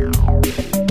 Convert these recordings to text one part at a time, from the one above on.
Música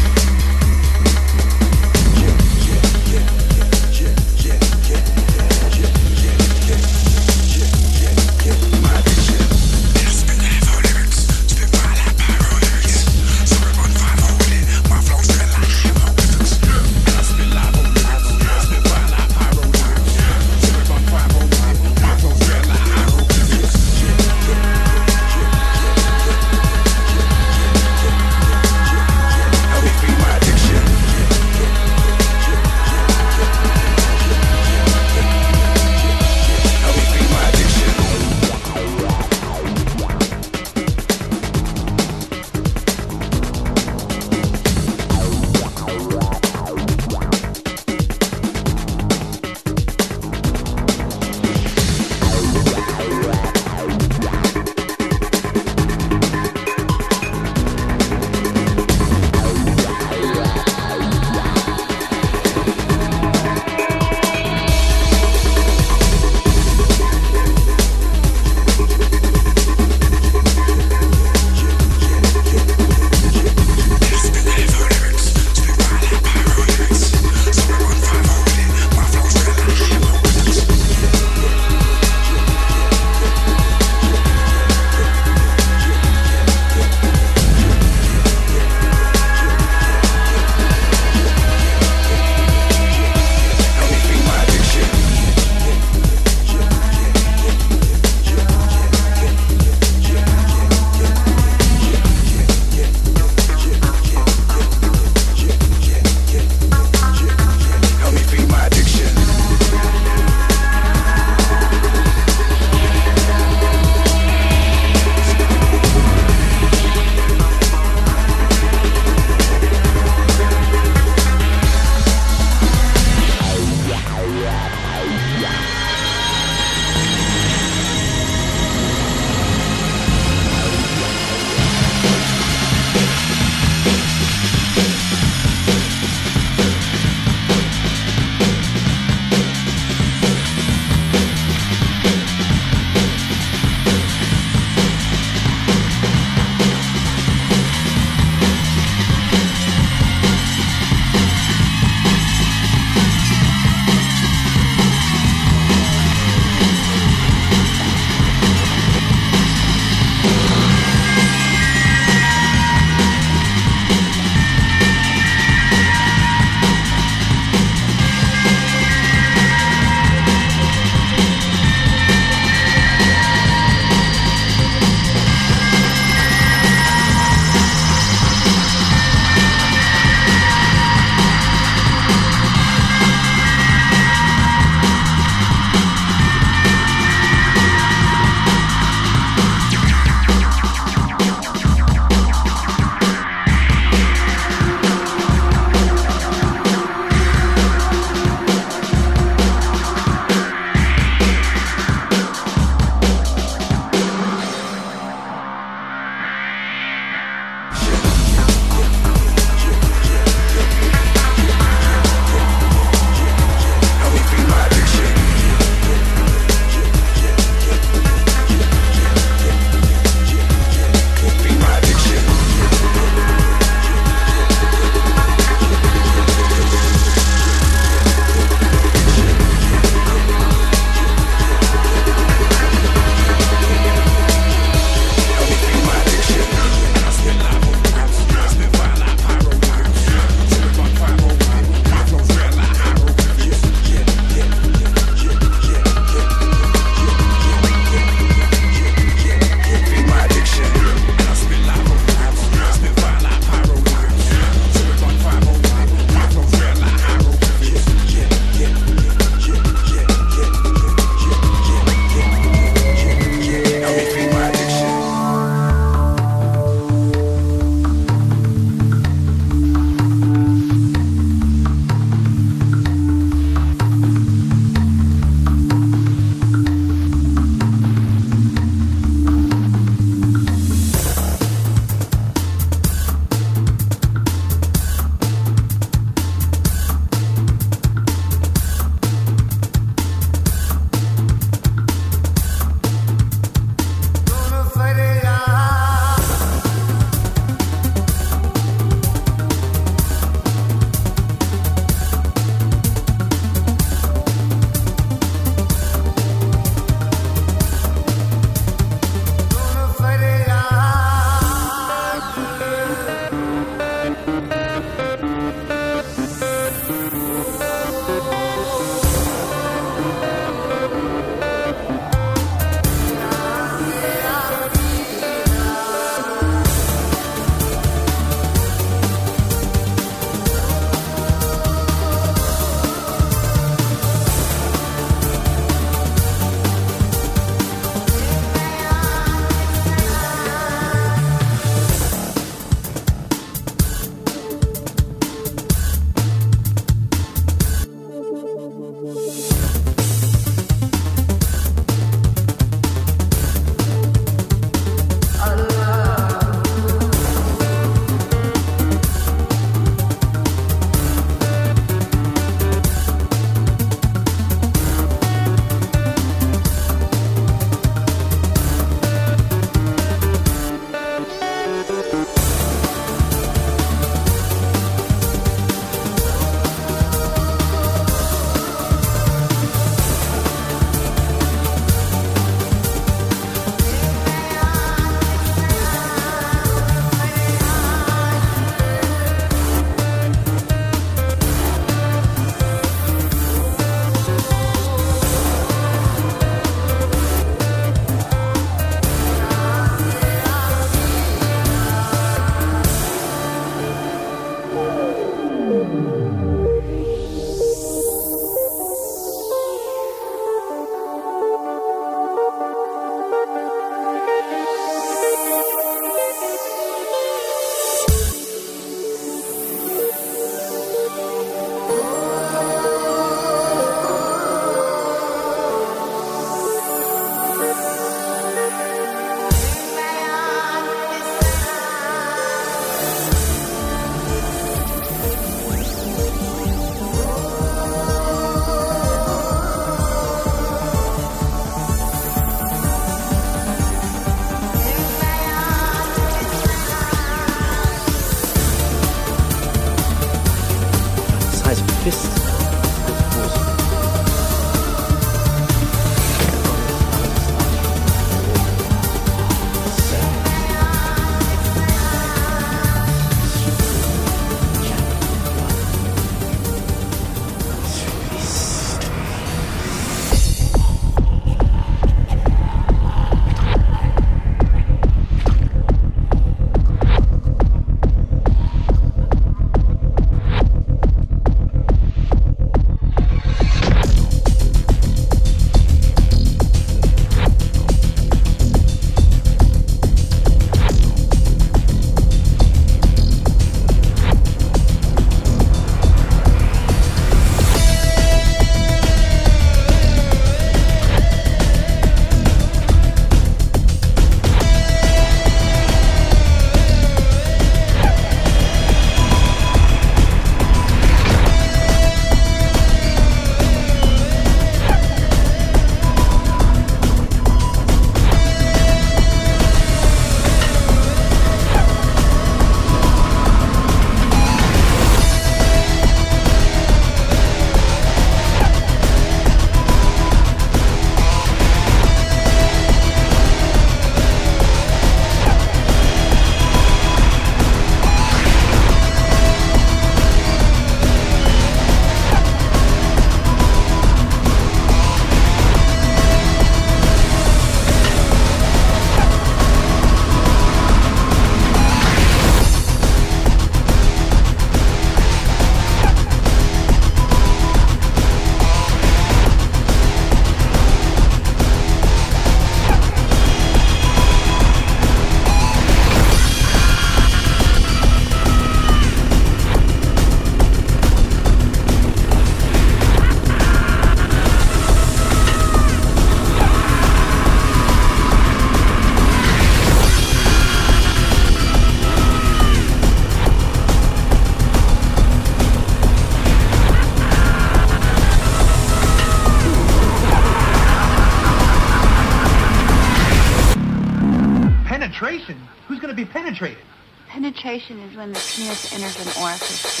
Is when the penis enters an orifice.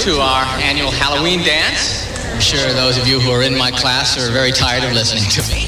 To our annual Halloween dance. I'm sure those of you who are in my class are very tired of listening to me.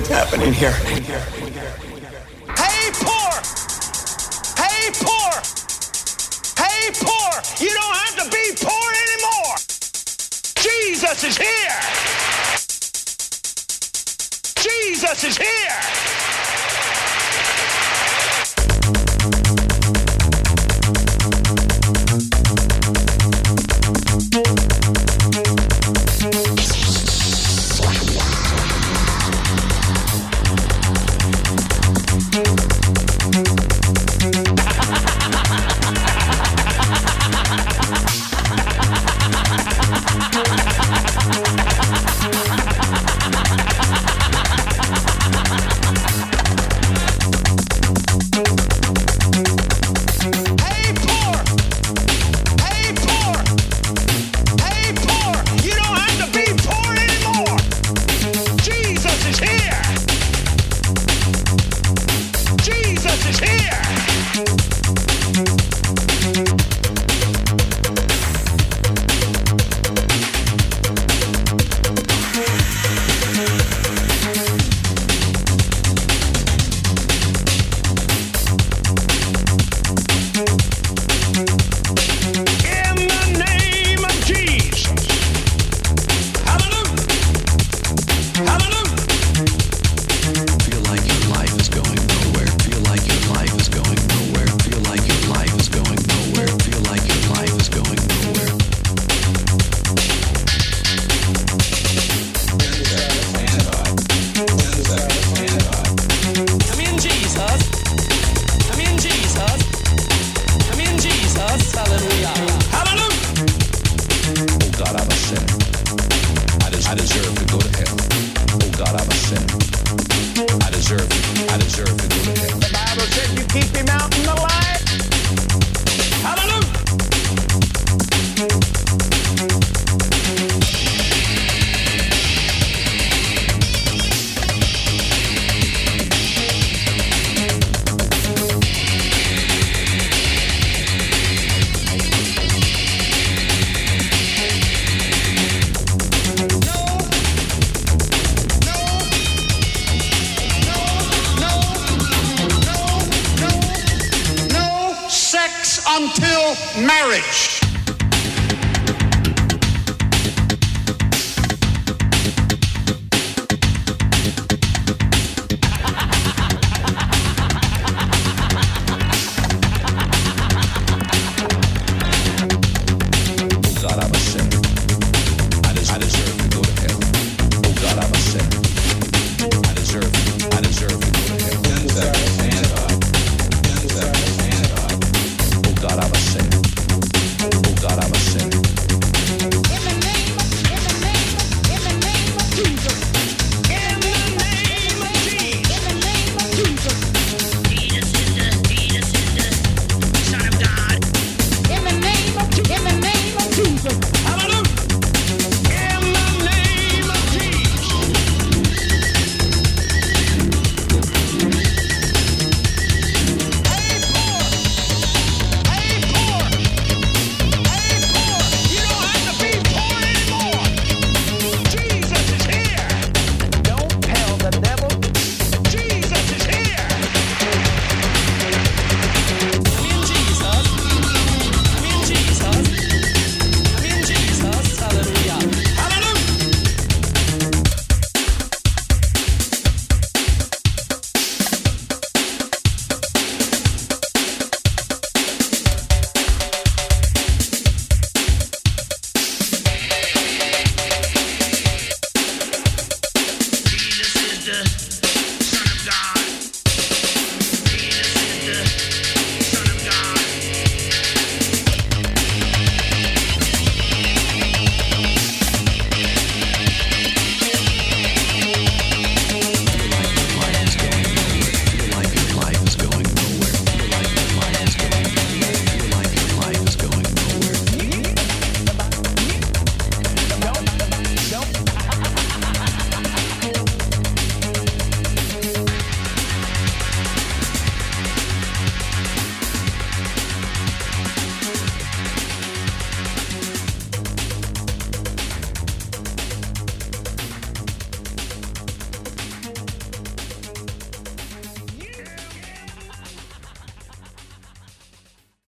what's happening here. Hey, poor! Hey, poor! Hey, poor! You don't have to be poor anymore! Jesus is here! Jesus is here!